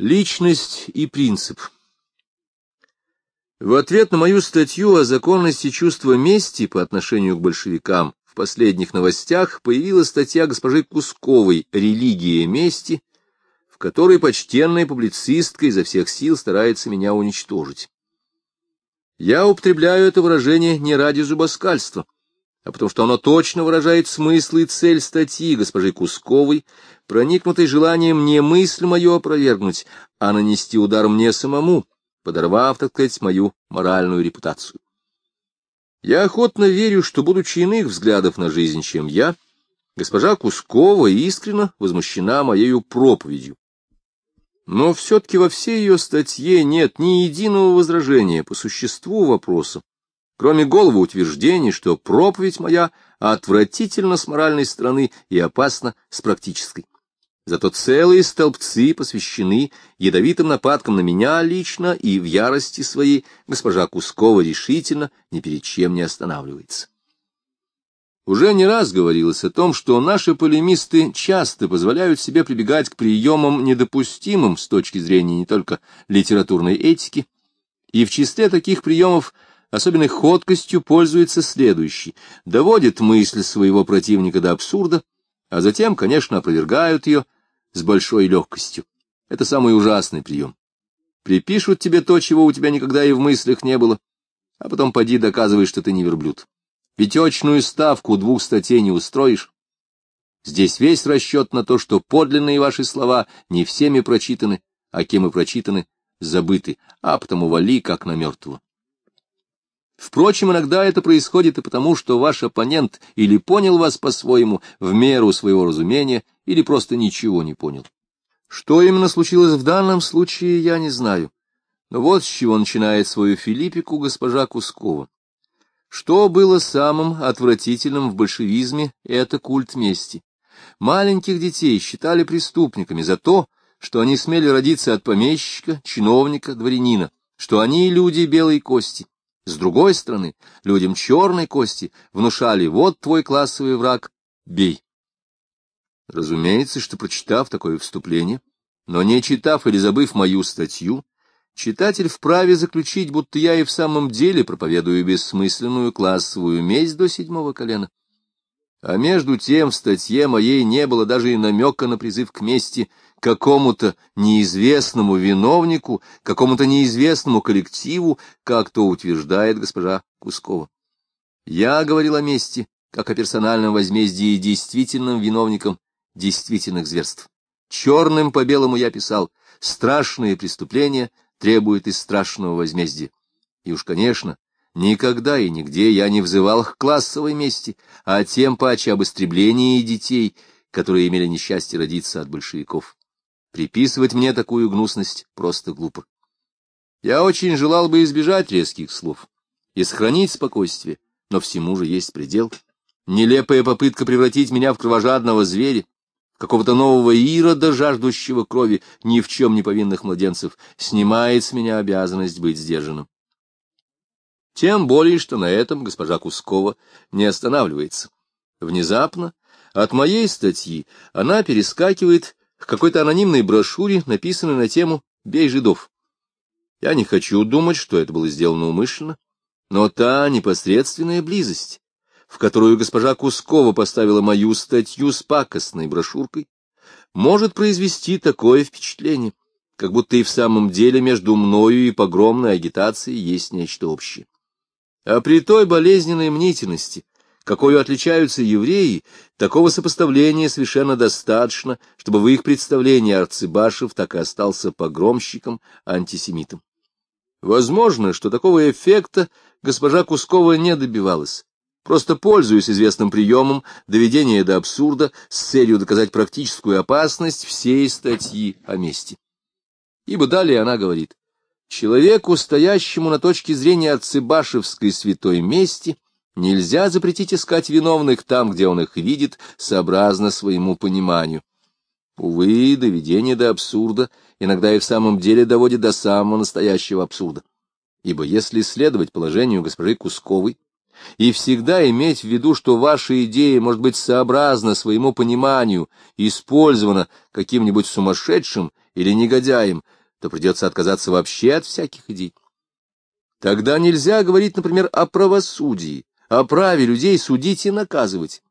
Личность и принцип В ответ на мою статью о законности чувства мести по отношению к большевикам в последних новостях появилась статья госпожи Кусковой «Религия мести», в которой почтенная публицистка изо всех сил старается меня уничтожить. Я употребляю это выражение не ради зубоскальства, а потому что оно точно выражает смысл и цель статьи госпожи Кусковой, проникнутой желанием не мысль мою опровергнуть, а нанести удар мне самому, подорвав, так сказать, мою моральную репутацию. Я охотно верю, что, будучи иных взглядов на жизнь, чем я, госпожа Кускова искренне возмущена моею проповедью, но все-таки во всей ее статье нет ни единого возражения по существу вопроса, кроме голого утверждений, что проповедь моя отвратительно с моральной стороны и опасна с практической. Зато целые столбцы посвящены ядовитым нападкам на меня лично, и в ярости своей госпожа Кускова решительно ни перед чем не останавливается. Уже не раз говорилось о том, что наши полемисты часто позволяют себе прибегать к приемам недопустимым с точки зрения не только литературной этики, и в числе таких приемов особенной ходкостью пользуется следующий — доводит мысль своего противника до абсурда, а затем, конечно, опровергают ее с большой легкостью. Это самый ужасный прием. Припишут тебе то, чего у тебя никогда и в мыслях не было, а потом поди доказывай, что ты не верблюд. Ведь очную ставку двух статей не устроишь. Здесь весь расчет на то, что подлинные ваши слова не всеми прочитаны, а кем и прочитаны, забыты, а потому вали, как на мертвого. Впрочем, иногда это происходит и потому, что ваш оппонент или понял вас по-своему, в меру своего разумения, или просто ничего не понял. Что именно случилось в данном случае, я не знаю. Но вот с чего начинает свою Филиппику госпожа Кускова. Что было самым отвратительным в большевизме, это культ мести. Маленьких детей считали преступниками за то, что они смели родиться от помещика, чиновника, дворянина, что они люди белой кости. С другой стороны, людям черной кости внушали «вот твой классовый враг, бей». Разумеется, что, прочитав такое вступление, но не читав или забыв мою статью, Читатель вправе заключить, будто я и в самом деле проповедую бессмысленную классовую месть до седьмого колена. А между тем в статье моей не было даже и намека на призыв к мести какому-то неизвестному виновнику, какому-то неизвестному коллективу, как то утверждает госпожа Кускова. Я говорил о мести, как о персональном возмездии действительным виновникам действительных зверств. Черным по белому я писал «Страшные преступления требует и страшного возмездия. И уж, конечно, никогда и нигде я не взывал к классовой мести, а тем паче об истреблении детей, которые имели несчастье родиться от большевиков. Приписывать мне такую гнусность просто глупо. Я очень желал бы избежать резких слов и сохранить спокойствие, но всему же есть предел. Нелепая попытка превратить меня в кровожадного зверя, какого-то нового ирода, жаждущего крови ни в чем не повинных младенцев, снимает с меня обязанность быть сдержанным. Тем более, что на этом госпожа Кускова не останавливается. Внезапно от моей статьи она перескакивает к какой-то анонимной брошюре, написанной на тему «Бей жидов». Я не хочу думать, что это было сделано умышленно, но та непосредственная близость, в которую госпожа Кускова поставила мою статью с пакостной брошюркой, может произвести такое впечатление, как будто и в самом деле между мною и погромной агитацией есть нечто общее. А при той болезненной мнительности, какой отличаются евреи, такого сопоставления совершенно достаточно, чтобы в их представлении Арцебашев так и остался погромщиком, антисемитом. Возможно, что такого эффекта госпожа Кускова не добивалась, просто пользуясь известным приемом доведения до абсурда с целью доказать практическую опасность всей статьи о мести. Ибо далее она говорит, человеку, стоящему на точке зрения отцебашевской святой мести, нельзя запретить искать виновных там, где он их видит, сообразно своему пониманию. Увы, доведение до абсурда иногда и в самом деле доводит до самого настоящего абсурда. Ибо если следовать положению госпожи Кусковой, и всегда иметь в виду, что ваша идея может быть сообразна своему пониманию, использована каким-нибудь сумасшедшим или негодяем, то придется отказаться вообще от всяких идей. Тогда нельзя говорить, например, о правосудии, о праве людей судить и наказывать.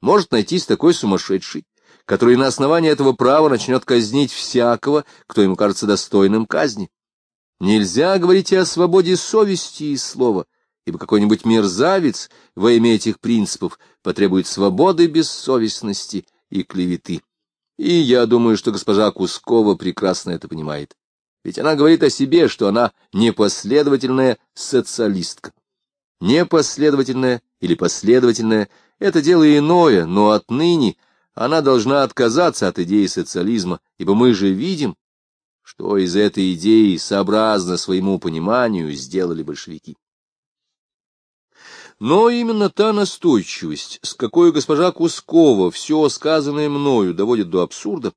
Может найтись такой сумасшедший, который на основании этого права начнет казнить всякого, кто ему кажется достойным казни. Нельзя говорить и о свободе совести и слова, ибо какой-нибудь мерзавец во имя этих принципов потребует свободы бессовестности и клеветы. И я думаю, что госпожа Кускова прекрасно это понимает. Ведь она говорит о себе, что она непоследовательная социалистка. Непоследовательная или последовательная — это дело иное, но отныне она должна отказаться от идеи социализма, ибо мы же видим, что из этой идеи, сообразно своему пониманию, сделали большевики. Но именно та настойчивость, с какой госпожа Кускова все сказанное мною доводит до абсурда,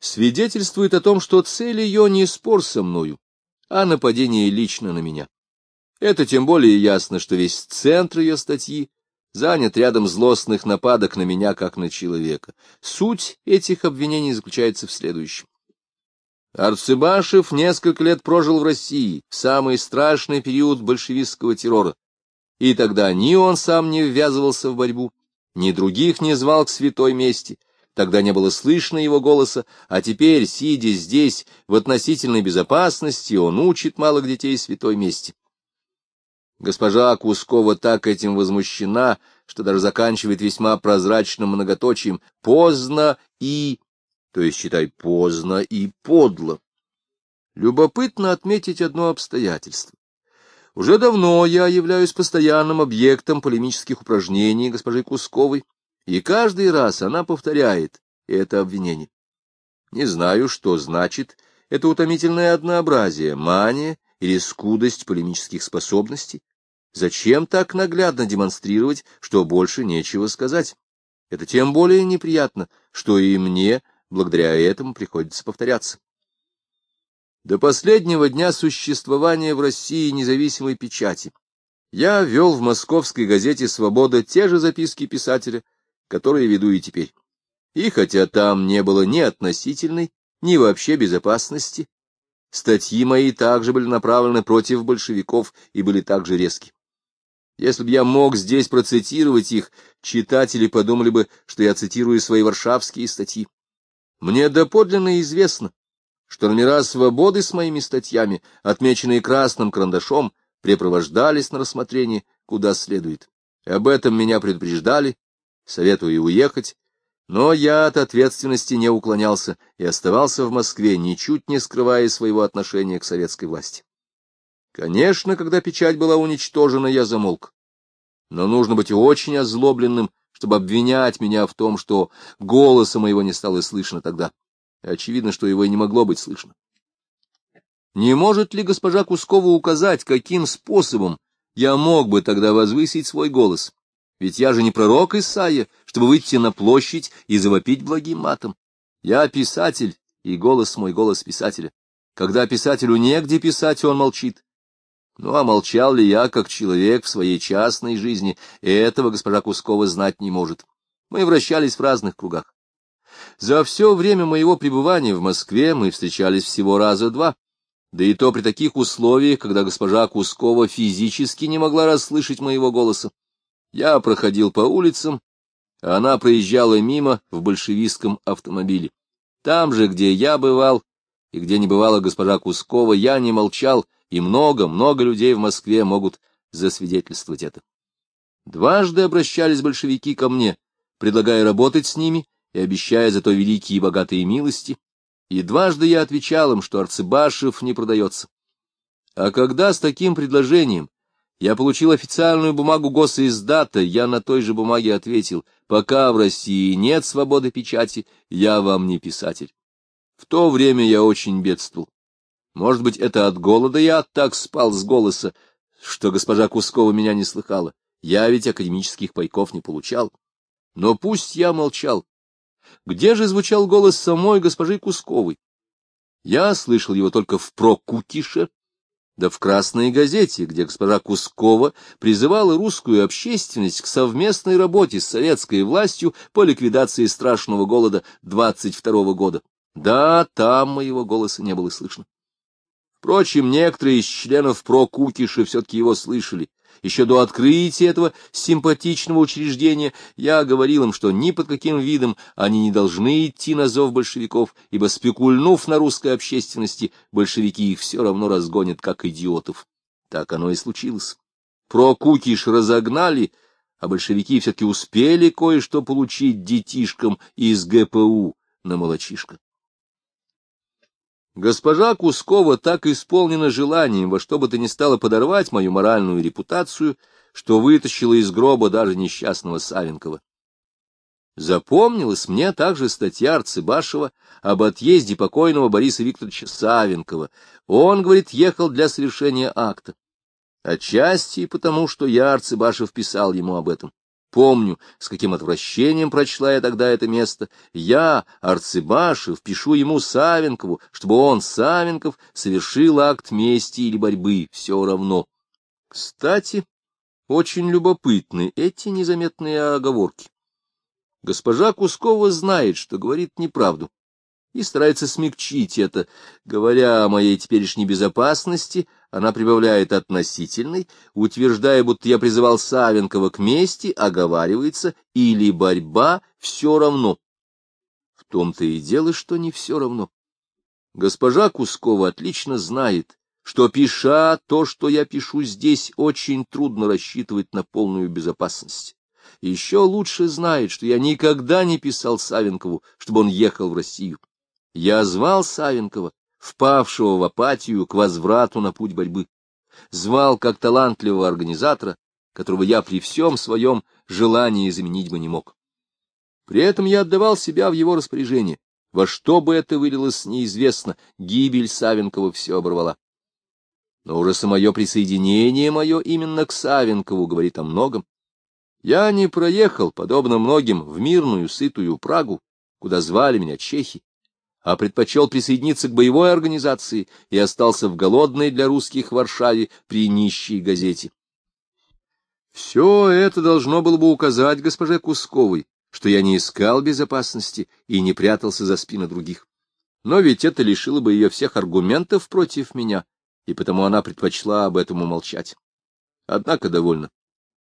свидетельствует о том, что цель ее не спор со мною, а нападение лично на меня. Это тем более ясно, что весь центр ее статьи занят рядом злостных нападок на меня как на человека. Суть этих обвинений заключается в следующем. Арцебашев несколько лет прожил в России, в самый страшный период большевистского террора, и тогда ни он сам не ввязывался в борьбу, ни других не звал к святой мести, тогда не было слышно его голоса, а теперь, сидя здесь, в относительной безопасности, он учит малых детей святой мести. Госпожа Кускова так этим возмущена, что даже заканчивает весьма прозрачным многоточием «поздно и то есть, считай, поздно и подло. Любопытно отметить одно обстоятельство. Уже давно я являюсь постоянным объектом полемических упражнений госпожи Кусковой, и каждый раз она повторяет это обвинение. Не знаю, что значит это утомительное однообразие, мания или скудость полемических способностей. Зачем так наглядно демонстрировать, что больше нечего сказать? Это тем более неприятно, что и мне, Благодаря этому приходится повторяться. До последнего дня существования в России независимой печати я вел в московской газете «Свобода» те же записки писателя, которые веду и теперь. И хотя там не было ни относительной, ни вообще безопасности, статьи мои также были направлены против большевиков и были также резки. Если бы я мог здесь процитировать их, читатели подумали бы, что я цитирую свои варшавские статьи. Мне доподлинно известно, что номера «Свободы» с моими статьями, отмеченные красным карандашом, препровождались на рассмотрение куда следует. Об этом меня предупреждали, советую уехать, но я от ответственности не уклонялся и оставался в Москве, ничуть не скрывая своего отношения к советской власти. Конечно, когда печать была уничтожена, я замолк. Но нужно быть очень озлобленным, чтобы обвинять меня в том, что голоса моего не стало слышно тогда. Очевидно, что его и не могло быть слышно. Не может ли госпожа Кускова указать, каким способом я мог бы тогда возвысить свой голос? Ведь я же не пророк Исаия, чтобы выйти на площадь и завопить благим матом. Я писатель, и голос мой — голос писателя. Когда писателю негде писать, он молчит. Ну, а молчал ли я, как человек в своей частной жизни, этого госпожа Кускова знать не может. Мы вращались в разных кругах. За все время моего пребывания в Москве мы встречались всего раза два, да и то при таких условиях, когда госпожа Кускова физически не могла расслышать моего голоса. Я проходил по улицам, а она проезжала мимо в большевистском автомобиле. Там же, где я бывал, и где не бывала госпожа Кускова, я не молчал, и много-много людей в Москве могут засвидетельствовать это. Дважды обращались большевики ко мне, предлагая работать с ними и обещая зато великие и богатые милости, и дважды я отвечал им, что Арцебашев не продается. А когда с таким предложением я получил официальную бумагу госиздата, я на той же бумаге ответил, пока в России нет свободы печати, я вам не писатель. В то время я очень бедствовал. Может быть, это от голода я так спал с голоса, что госпожа Кускова меня не слыхала. Я ведь академических пайков не получал. Но пусть я молчал. Где же звучал голос самой госпожи Кусковой? Я слышал его только в Прокутише, да в Красной газете, где госпожа Кускова призывала русскую общественность к совместной работе с советской властью по ликвидации страшного голода 22 года. Да, там моего голоса не было слышно. Впрочем, некоторые из членов про-Кукиша все-таки его слышали. Еще до открытия этого симпатичного учреждения я говорил им, что ни под каким видом они не должны идти на зов большевиков, ибо, спекульнув на русской общественности, большевики их все равно разгонят, как идиотов. Так оно и случилось. Про-Кукиш разогнали, а большевики все-таки успели кое-что получить детишкам из ГПУ на молочишко. Госпожа Кускова так исполнена желанием во что бы то ни стало подорвать мою моральную репутацию, что вытащила из гроба даже несчастного Савенкова. Запомнилась мне также статья Арцебашева об отъезде покойного Бориса Викторовича Савенкова. Он, говорит, ехал для совершения акта. Отчасти потому, что я, Арцебашев, писал ему об этом. Помню, с каким отвращением прочла я тогда это место. Я, Арцебашев, пишу ему Савенкову, чтобы он, Савенков, совершил акт мести или борьбы, все равно. Кстати, очень любопытны эти незаметные оговорки. Госпожа Кускова знает, что говорит неправду и старается смягчить это. Говоря о моей теперешней безопасности, она прибавляет относительный, утверждая, будто я призывал Савенкова к мести, оговаривается, или борьба все равно. В том-то и дело, что не все равно. Госпожа Кускова отлично знает, что, пиша то, что я пишу здесь, очень трудно рассчитывать на полную безопасность. Еще лучше знает, что я никогда не писал Савенкову, чтобы он ехал в Россию. Я звал Савенкова, впавшего в апатию, к возврату на путь борьбы. Звал как талантливого организатора, которого я при всем своем желании заменить бы не мог. При этом я отдавал себя в его распоряжение. Во что бы это вылилось, неизвестно, гибель Савенкова все оборвала. Но уже самое присоединение мое именно к Савенкову говорит о многом. Я не проехал, подобно многим, в мирную, сытую Прагу, куда звали меня чехи, а предпочел присоединиться к боевой организации и остался в голодной для русских Варшаве при нищей газете. Все это должно было бы указать госпоже Кусковой, что я не искал безопасности и не прятался за спины других. Но ведь это лишило бы ее всех аргументов против меня, и потому она предпочла об этом умолчать. Однако довольно.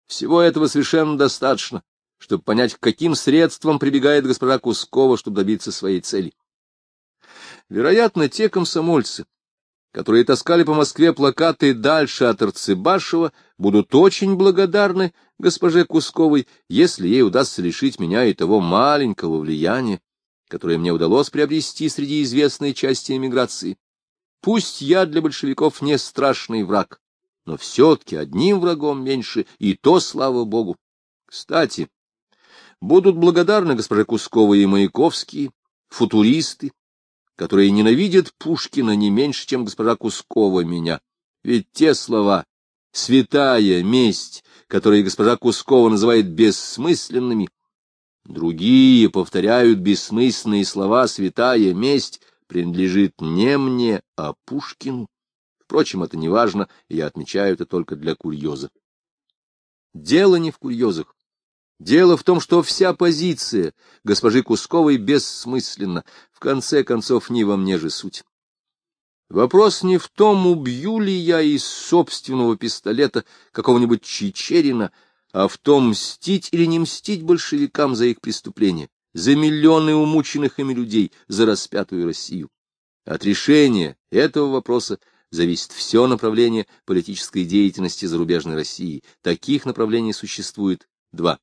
Всего этого совершенно достаточно, чтобы понять, к каким средствам прибегает госпожа Кускова, чтобы добиться своей цели. Вероятно, те комсомольцы, которые таскали по Москве плакаты дальше от Арцебашева, будут очень благодарны госпоже Кусковой, если ей удастся лишить меня и того маленького влияния, которое мне удалось приобрести среди известной части эмиграции. Пусть я для большевиков не страшный враг, но все-таки одним врагом меньше, и то, слава богу. Кстати, будут благодарны госпоже Кусковой и Маяковские, футуристы, которые ненавидят Пушкина не меньше, чем госпожа Кускова меня. Ведь те слова «святая месть», которые госпожа Кускова называет бессмысленными, другие повторяют бессмысленные слова «святая месть», принадлежит не мне, а Пушкину. Впрочем, это не важно, я отмечаю это только для курьеза. Дело не в курьезах. Дело в том, что вся позиция госпожи Кусковой бессмысленна. В конце концов, не во мне же суть. Вопрос не в том, убью ли я из собственного пистолета какого-нибудь Чечерина, а в том, мстить или не мстить большевикам за их преступления, за миллионы умученных ими людей, за распятую Россию. От решения этого вопроса зависит все направление политической деятельности зарубежной России. Таких направлений существует два.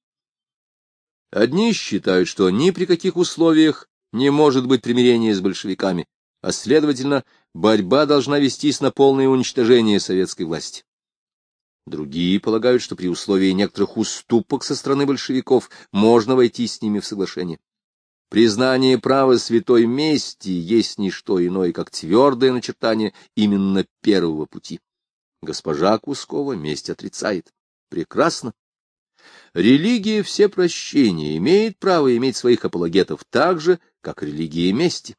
Одни считают, что ни при каких условиях не может быть примирения с большевиками, а, следовательно, борьба должна вестись на полное уничтожение советской власти. Другие полагают, что при условии некоторых уступок со стороны большевиков можно войти с ними в соглашение. Признание права святой мести есть не что иное, как твердое начертание именно первого пути. Госпожа Кускова месть отрицает. Прекрасно. Религия все прощения имеет право иметь своих апологетов так же, как религия мести.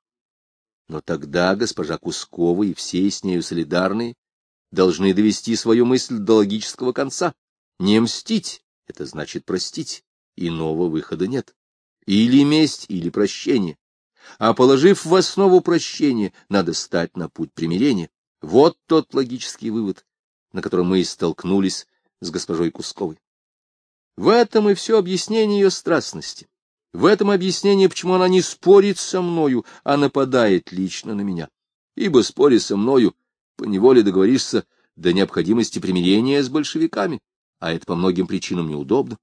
Но тогда госпожа Кускова и все с нею солидарные должны довести свою мысль до логического конца. Не мстить — это значит простить, иного выхода нет. Или месть, или прощение. а положив в основу прощения, надо стать на путь примирения. Вот тот логический вывод, на котором мы и столкнулись с госпожой Кусковой. В этом и все объяснение ее страстности. В этом объяснение, почему она не спорит со мною, а нападает лично на меня. Ибо, споря со мною, поневоле договоришься до необходимости примирения с большевиками, а это по многим причинам неудобно.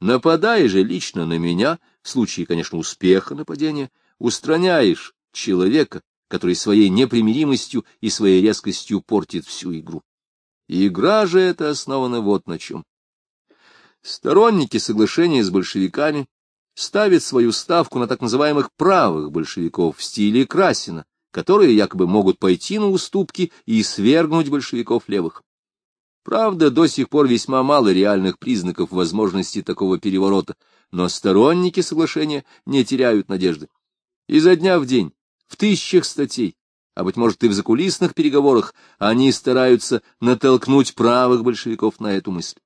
Нападая же лично на меня, в случае, конечно, успеха нападения, устраняешь человека, который своей непримиримостью и своей резкостью портит всю игру. Игра же эта основана вот на чем. Сторонники соглашения с большевиками ставят свою ставку на так называемых правых большевиков в стиле Красина, которые якобы могут пойти на уступки и свергнуть большевиков левых. Правда, до сих пор весьма мало реальных признаков возможности такого переворота, но сторонники соглашения не теряют надежды. Изо дня в день, в тысячах статей, а, быть может, и в закулисных переговорах, они стараются натолкнуть правых большевиков на эту мысль.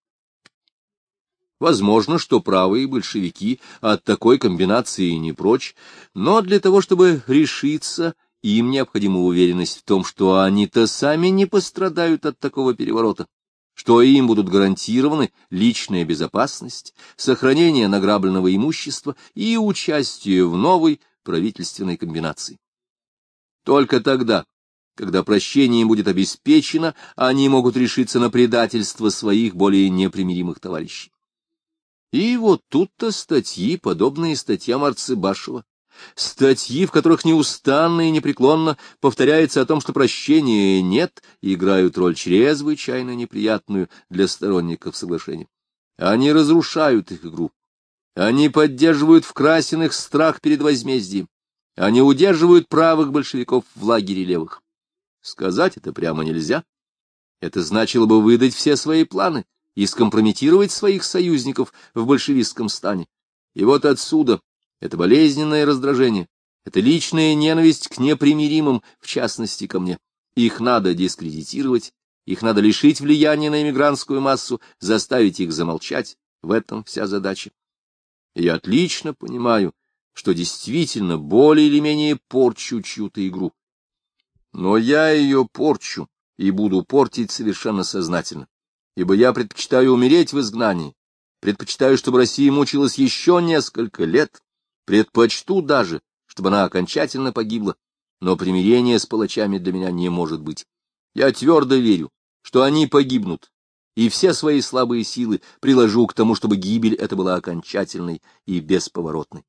Возможно, что правые большевики от такой комбинации не прочь, но для того, чтобы решиться, им необходима уверенность в том, что они-то сами не пострадают от такого переворота что им будут гарантированы личная безопасность, сохранение награбленного имущества и участие в новой правительственной комбинации. Только тогда, когда прощение им будет обеспечено, они могут решиться на предательство своих более непримиримых товарищей. И вот тут-то статьи, подобные статьям Арцебашева, Статьи, в которых неустанно и непреклонно повторяется о том, что прощения нет, играют роль чрезвычайно неприятную для сторонников соглашения. Они разрушают их игру. Они поддерживают в Красиных страх перед возмездием. Они удерживают правых большевиков в лагере левых. Сказать это прямо нельзя. Это значило бы выдать все свои планы и скомпрометировать своих союзников в большевистском стане. И вот отсюда это болезненное раздражение, это личная ненависть к непримиримым, в частности, ко мне. Их надо дискредитировать, их надо лишить влияния на эмигрантскую массу, заставить их замолчать. В этом вся задача. я отлично понимаю, что действительно более или менее порчу чью-то игру. Но я ее порчу и буду портить совершенно сознательно, ибо я предпочитаю умереть в изгнании, предпочитаю, чтобы Россия мучилась еще несколько лет, Предпочту даже, чтобы она окончательно погибла, но примирение с палачами для меня не может быть. Я твердо верю, что они погибнут, и все свои слабые силы приложу к тому, чтобы гибель эта была окончательной и бесповоротной.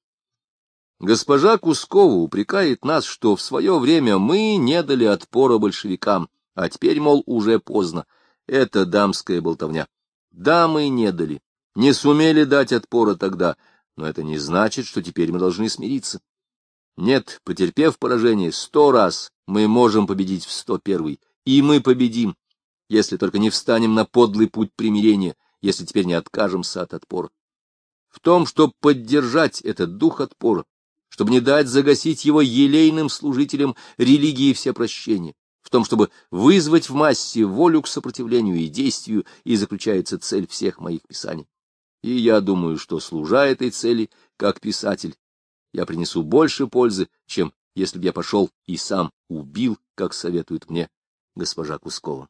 Госпожа Кускова упрекает нас, что в свое время мы не дали отпора большевикам, а теперь, мол, уже поздно. Это дамская болтовня. Да, мы не дали, не сумели дать отпора тогда, но это не значит, что теперь мы должны смириться. Нет, потерпев поражение сто раз, мы можем победить в сто первый, и мы победим, если только не встанем на подлый путь примирения, если теперь не откажемся от отпора. В том, чтобы поддержать этот дух отпора, чтобы не дать загасить его елейным служителям религии все прощения, в том, чтобы вызвать в массе волю к сопротивлению и действию, и заключается цель всех моих писаний. И я думаю, что, служа этой цели, как писатель, я принесу больше пользы, чем если бы я пошел и сам убил, как советует мне госпожа Кускова.